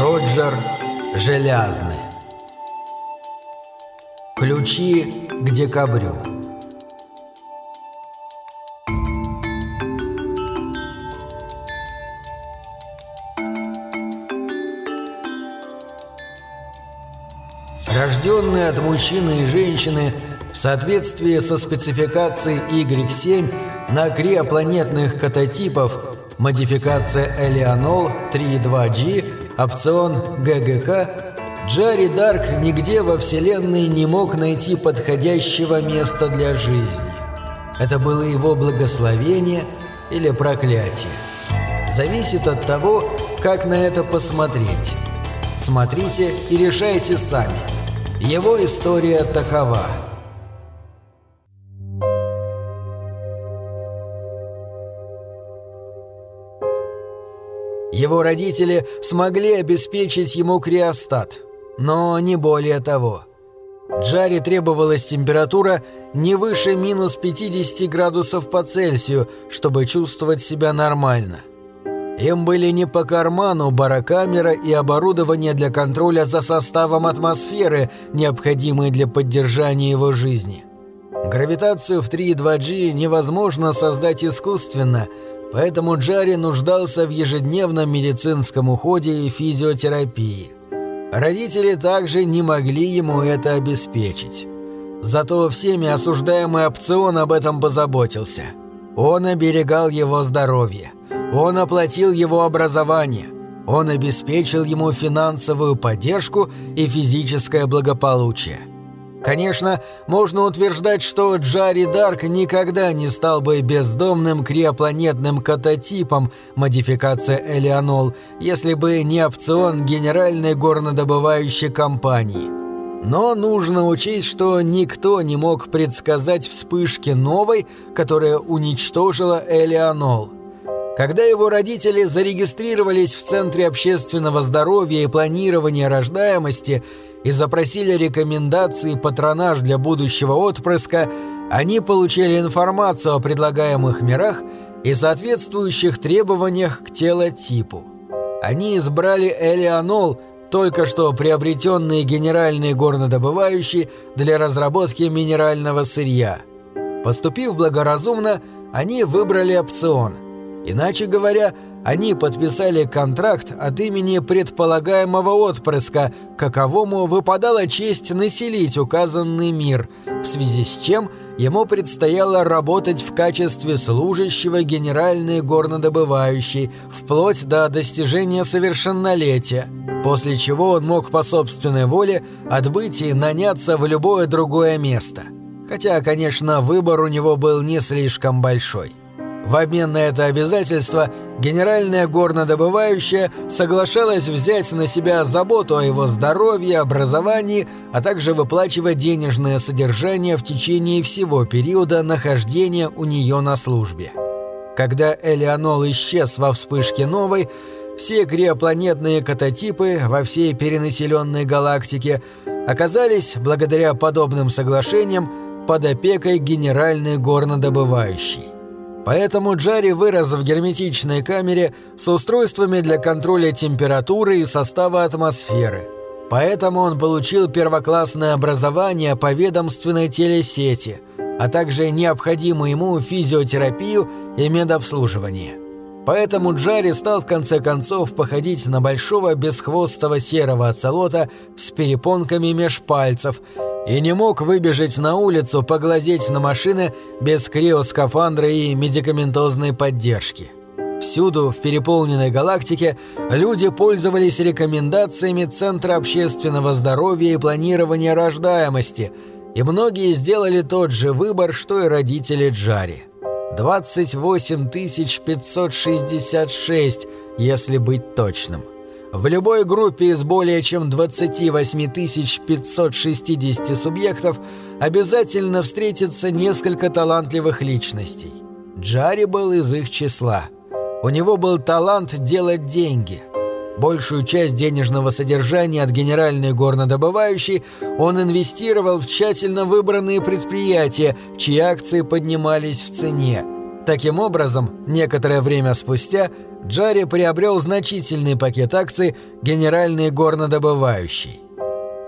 Роджер Желязный. Ключи к декабрю. Рожденные от мужчины и женщины в соответствии со спецификацией Y7 на криопланетных кататипов модификация Элеонол 3.2G, опцион ГГК, Джарри Дарк нигде во Вселенной не мог найти подходящего места для жизни. Это было его благословение или проклятие. Зависит от того, как на это посмотреть. Смотрите и решайте сами. Его история такова – Его родители смогли обеспечить ему криостат, но не более того. Джаре требовалась температура не выше минус 50 градусов по Цельсию, чтобы чувствовать себя нормально. Им были не по карману барокамера и оборудование для контроля за составом атмосферы, необходимые для поддержания его жизни. Гравитацию в 3,2G невозможно создать искусственно – Поэтому Джарри нуждался в ежедневном медицинском уходе и физиотерапии. Родители также не могли ему это обеспечить. Зато всеми осуждаемый опцион об этом позаботился. Он оберегал его здоровье. Он оплатил его образование. Он обеспечил ему финансовую поддержку и физическое благополучие. Конечно, можно утверждать, что Джарри Дарк никогда не стал бы бездомным криопланетным кататипом модификация Элеонол, если бы не опцион Генеральной горнодобывающей компании. Но нужно учесть, что никто не мог предсказать вспышки новой, которая уничтожила Элеонол. Когда его родители зарегистрировались в Центре общественного здоровья и планирования рождаемости – и запросили рекомендации патронаж для будущего отпрыска, они получили информацию о предлагаемых мирах и соответствующих требованиях к телотипу. Они избрали Элеонол, только что приобретенные генеральные горнодобывающие для разработки минерального сырья. Поступив благоразумно, они выбрали опцион. Иначе говоря, они подписали контракт от имени предполагаемого отпрыска, каковому выпадала честь населить указанный мир, в связи с чем ему предстояло работать в качестве служащего генеральной горнодобывающей вплоть до достижения совершеннолетия, после чего он мог по собственной воле отбыть и наняться в любое другое место. Хотя, конечно, выбор у него был не слишком большой. В обмен на это обязательство генеральная горнодобывающая соглашалась взять на себя заботу о его здоровье, образовании, а также выплачивать денежное содержание в течение всего периода нахождения у нее на службе. Когда Элеонол исчез во вспышке новой, все криопланетные кататипы во всей перенаселенной галактике оказались, благодаря подобным соглашениям, под опекой генеральной горнодобывающей. Поэтому Джарри вырос в герметичной камере с устройствами для контроля температуры и состава атмосферы. Поэтому он получил первоклассное образование по ведомственной телесети, а также необходимую ему физиотерапию и медобслуживание. Поэтому Джарри стал в конце концов походить на большого бесхвостого серого оцелота с перепонками меж пальцев – и не мог выбежать на улицу поглазеть на машины без криоскафандра и медикаментозной поддержки. Всюду, в переполненной галактике, люди пользовались рекомендациями Центра общественного здоровья и планирования рождаемости, и многие сделали тот же выбор, что и родители Джари. 28 566, если быть точным. В любой группе из более чем 28 560 субъектов обязательно встретится несколько талантливых личностей. Джари был из их числа. У него был талант делать деньги. Большую часть денежного содержания от генеральной горнодобывающей он инвестировал в тщательно выбранные предприятия, чьи акции поднимались в цене – Таким образом, некоторое время спустя Джарри приобрел значительный пакет акций «Генеральный горнодобывающий».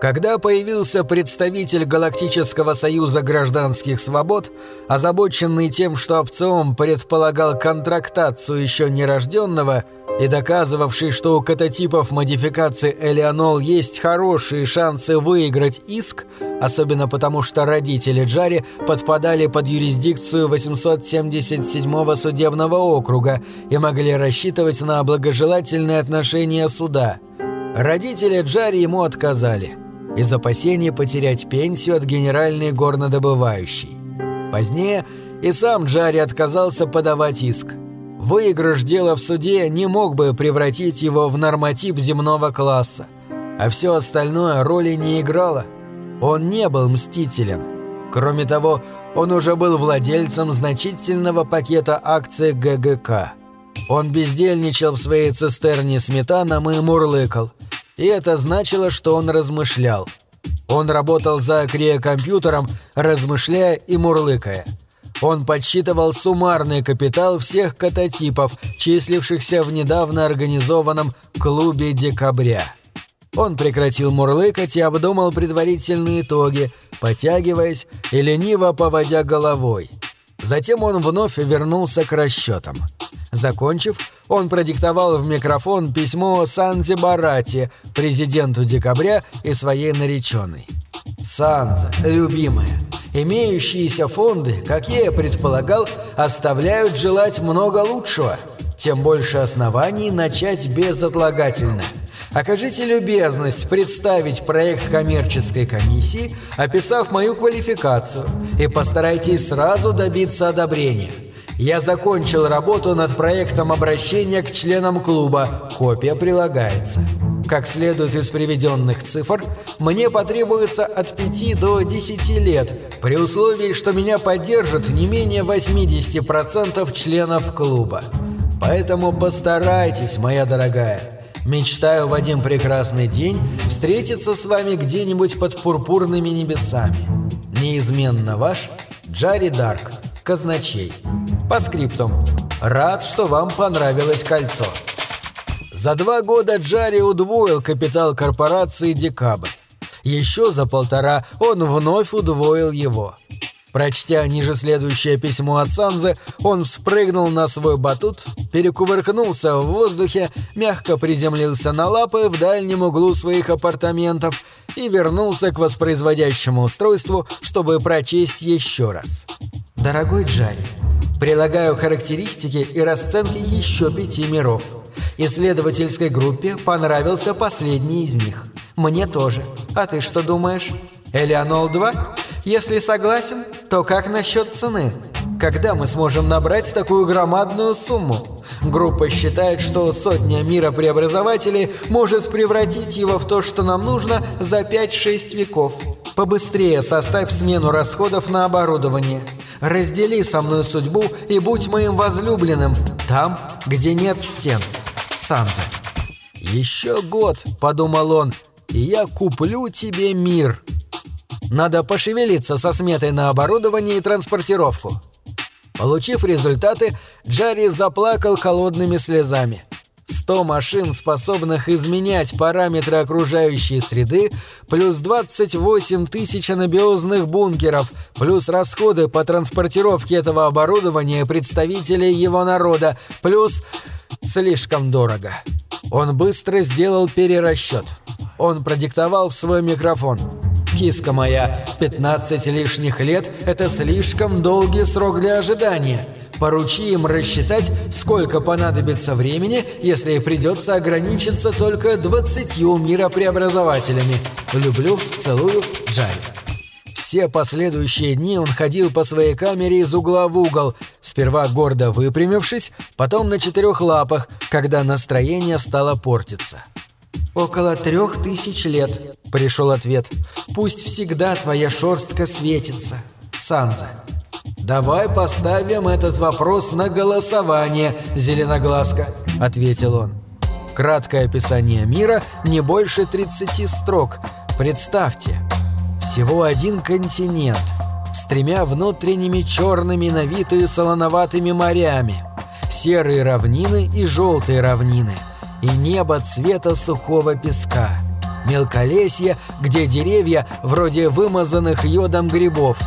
Когда появился представитель Галактического союза гражданских свобод, озабоченный тем, что опцион предполагал контрактацию еще нерожденного и доказывавший, что у кататипов модификации Элеонол есть хорошие шансы выиграть иск, особенно потому что родители Джари подпадали под юрисдикцию 877-го судебного округа и могли рассчитывать на благожелательное отношение суда. Родители Джари ему отказали – из опасения потерять пенсию от генеральной горнодобывающей. Позднее и сам Джарри отказался подавать иск. Выигрыш дела в суде не мог бы превратить его в норматив земного класса, а все остальное роли не играло. Он не был мстителен. Кроме того, он уже был владельцем значительного пакета акций ГГК. Он бездельничал в своей цистерне сметаном и мурлыкал – и это значило, что он размышлял. Он работал за криокомпьютером, размышляя и мурлыкая. Он подсчитывал суммарный капитал всех кататипов, числившихся в недавно организованном «Клубе декабря». Он прекратил мурлыкать и обдумал предварительные итоги, потягиваясь и лениво поводя головой. Затем он вновь вернулся к расчетам. Закончив, он продиктовал в микрофон письмо Санзе Барати, президенту декабря и своей нареченной. «Санза, любимая, имеющиеся фонды, как я и предполагал, оставляют желать много лучшего, тем больше оснований начать безотлагательно». Окажите любезность представить проект коммерческой комиссии, описав мою квалификацию, и постарайтесь сразу добиться одобрения. Я закончил работу над проектом обращения к членам клуба. Копия прилагается. Как следует из приведенных цифр, мне потребуется от 5 до 10 лет, при условии, что меня поддержат не менее 80% членов клуба. Поэтому постарайтесь, моя дорогая. Мечтаю в один прекрасный день встретиться с вами где-нибудь под пурпурными небесами. Неизменно ваш Джарри Дарк, казначей. По скриптум. Рад, что вам понравилось кольцо. За два года Джарри удвоил капитал корпорации «Декабрь». Еще за полтора он вновь удвоил его. Прочтя ниже следующее письмо от Санзы, он вспрыгнул на свой батут, перекувыркнулся в воздухе, мягко приземлился на лапы в дальнем углу своих апартаментов и вернулся к воспроизводящему устройству, чтобы прочесть еще раз. «Дорогой Джарри, Прилагаю характеристики и расценки еще пяти миров. Исследовательской группе понравился последний из них. Мне тоже. А ты что думаешь? Элеонол-2? Если согласен, то как насчет цены? Когда мы сможем набрать такую громадную сумму? Группа считает, что сотня мира преобразователей может превратить его в то, что нам нужно, за 5-6 веков. Побыстрее составь смену расходов на оборудование раздели со мной судьбу и будь моим возлюбленным там, где нет стен. Санза. «Еще год», — подумал он, — «и я куплю тебе мир». Надо пошевелиться со сметой на оборудование и транспортировку. Получив результаты, Джарри заплакал холодными слезами. 100 машин, способных изменять параметры окружающей среды, плюс 28 тысяч анабиозных бункеров, плюс расходы по транспортировке этого оборудования представителей его народа, плюс... слишком дорого. Он быстро сделал перерасчет. Он продиктовал в свой микрофон. «Киска моя, 15 лишних лет – это слишком долгий срок для ожидания». Поручи им рассчитать, сколько понадобится времени, если придется ограничиться только двадцатью миропреобразователями. Люблю, целую, Джарри. Все последующие дни он ходил по своей камере из угла в угол, сперва гордо выпрямившись, потом на четырех лапах, когда настроение стало портиться. «Около трех тысяч лет», — пришел ответ. «Пусть всегда твоя шерстка светится. Санза». «Давай поставим этот вопрос на голосование, Зеленоглазка», — ответил он. Краткое описание мира, не больше 30 строк. Представьте, всего один континент, с тремя внутренними черными на вид и солоноватыми морями, серые равнины и желтые равнины, и небо цвета сухого песка, мелколесье, где деревья вроде вымазанных йодом грибов.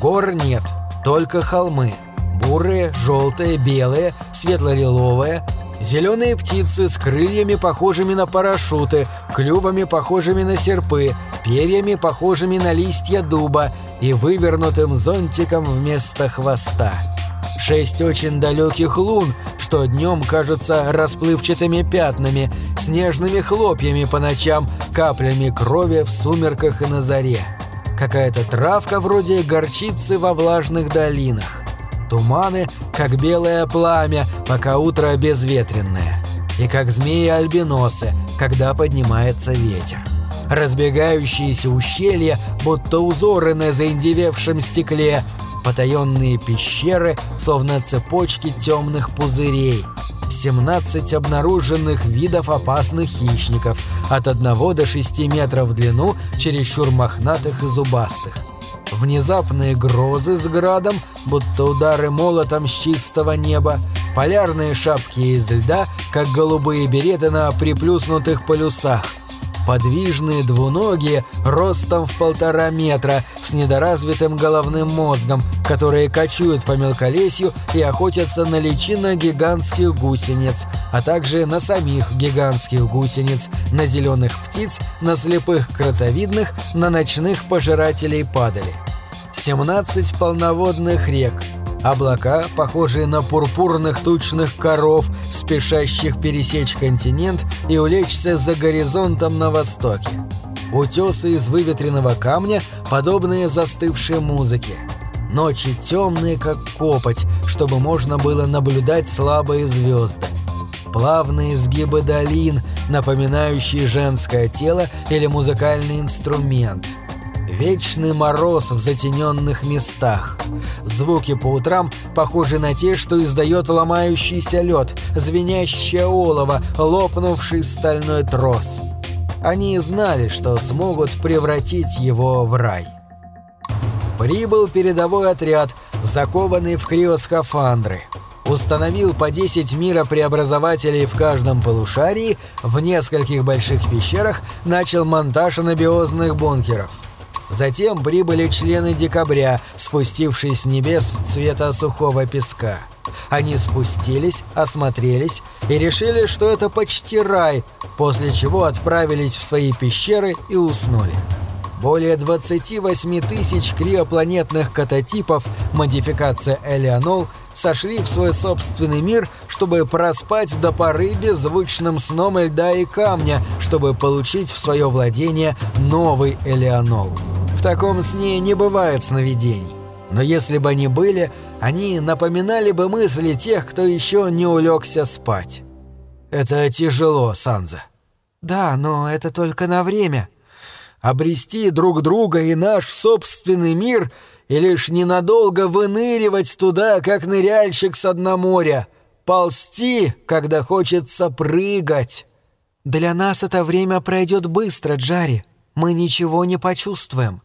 Гор нет, только холмы, бурые, желтые, белые, светло-лиловые, Зеленые птицы с крыльями, похожими на парашюты, клювами, похожими на серпы, перьями, похожими на листья дуба и вывернутым зонтиком вместо хвоста. Шесть очень далеких лун, что днем кажутся расплывчатыми пятнами, снежными хлопьями по ночам, каплями крови в сумерках и на заре. Какая-то травка вроде горчицы во влажных долинах. Туманы, как белое пламя, пока утро безветренное. И как змеи-альбиносы, когда поднимается ветер. Разбегающиеся ущелья, будто узоры на заиндевевшем стекле, потаенные пещеры, словно цепочки темных пузырей. 17 обнаруженных видов опасных хищников, от 1 до 6 метров в длину, чересчур мохнатых и зубастых. Внезапные грозы с градом, будто удары молотом с чистого неба, полярные шапки из льда, как голубые береты на приплюснутых полюсах, подвижные двуногие ростом в полтора метра с недоразвитым головным мозгом, которые кочуют по мелколесью и охотятся на личинок гигантских гусениц, а также на самих гигантских гусениц, на зеленых птиц, на слепых кротовидных, на ночных пожирателей падали. 17 полноводных рек, облака, похожие на пурпурных тучных коров, спешащих пересечь континент и улечься за горизонтом на востоке. Утесы из выветренного камня, подобные застывшей музыке. Ночи темные, как копоть, чтобы можно было наблюдать слабые звезды. Плавные сгибы долин, напоминающие женское тело или музыкальный инструмент – Вечный мороз в затененных местах. Звуки по утрам похожи на те, что издает ломающийся лед, звенящее олово, лопнувший стальной трос. Они знали, что смогут превратить его в рай. Прибыл передовой отряд, закованный в криоскафандры. Установил по 10 миропреобразователей в каждом полушарии, в нескольких больших пещерах начал монтаж анабиозных бункеров – Затем прибыли члены декабря, спустившись с небес цвета сухого песка. Они спустились, осмотрелись и решили, что это почти рай, после чего отправились в свои пещеры и уснули. Более 28 тысяч криопланетных кататипов модификация Элеонол сошли в свой собственный мир, чтобы проспать до поры беззвучным сном льда и камня, чтобы получить в свое владение новый Элеонол. В таком сне не бывает сновидений. Но если бы они были, они напоминали бы мысли тех, кто еще не улегся спать. Это тяжело, Санза. Да, но это только на время. Обрести друг друга и наш собственный мир и лишь ненадолго выныривать туда, как ныряльщик с дна моря. Ползти, когда хочется прыгать. Для нас это время пройдет быстро, Джарри. Мы ничего не почувствуем.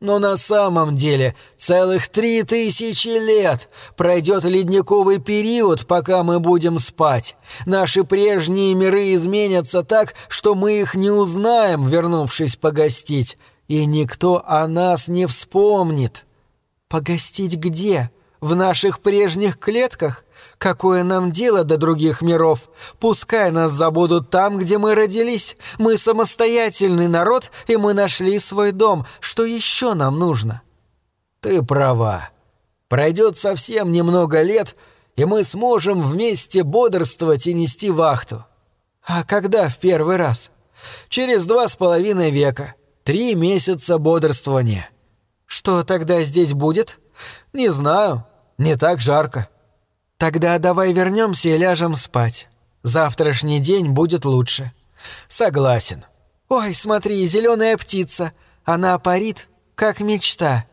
Но на самом деле целых три тысячи лет пройдет ледниковый период, пока мы будем спать. Наши прежние миры изменятся так, что мы их не узнаем, вернувшись погостить, и никто о нас не вспомнит. Погостить где? В наших прежних клетках? Какое нам дело до других миров? Пускай нас забудут там, где мы родились. Мы самостоятельный народ, и мы нашли свой дом. Что еще нам нужно?» «Ты права. Пройдет совсем немного лет, и мы сможем вместе бодрствовать и нести вахту». «А когда в первый раз?» «Через два с половиной века. Три месяца бодрствования». «Что тогда здесь будет?» «Не знаю. Не так жарко». Тогда давай вернемся и ляжем спать. Завтрашний день будет лучше. Согласен. Ой, смотри, зеленая птица. Она парит, как мечта.